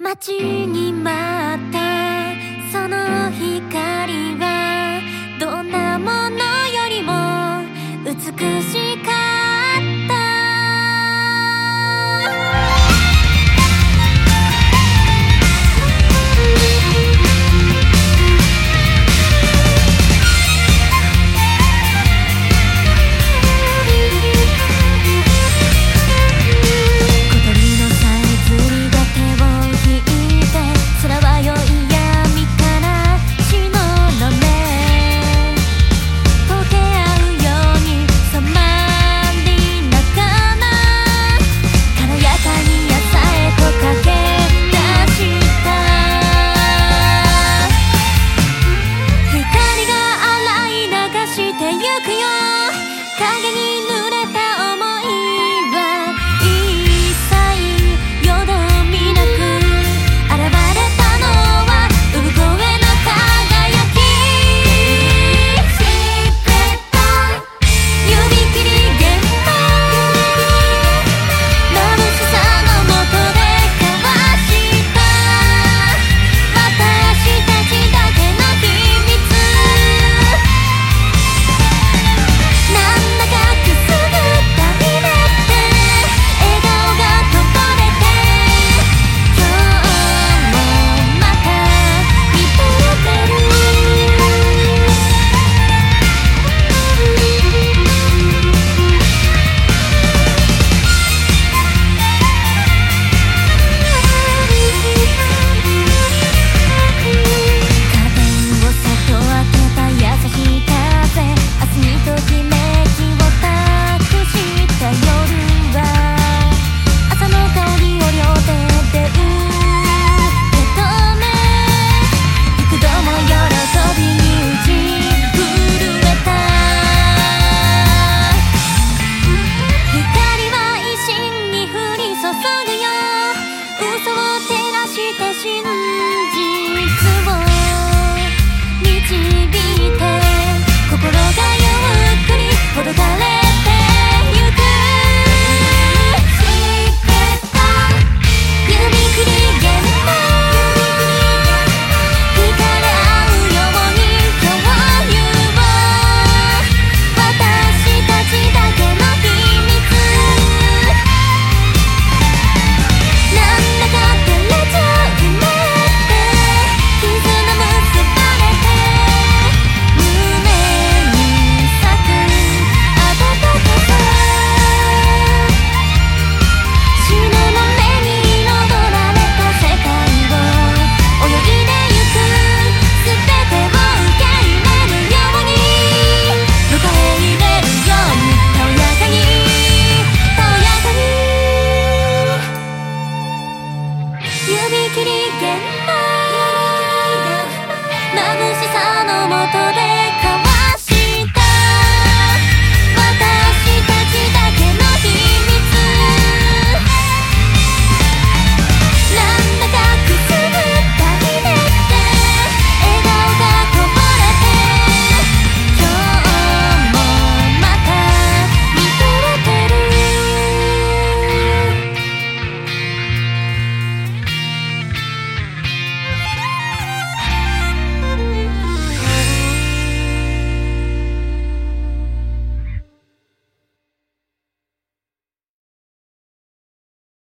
待ちに待った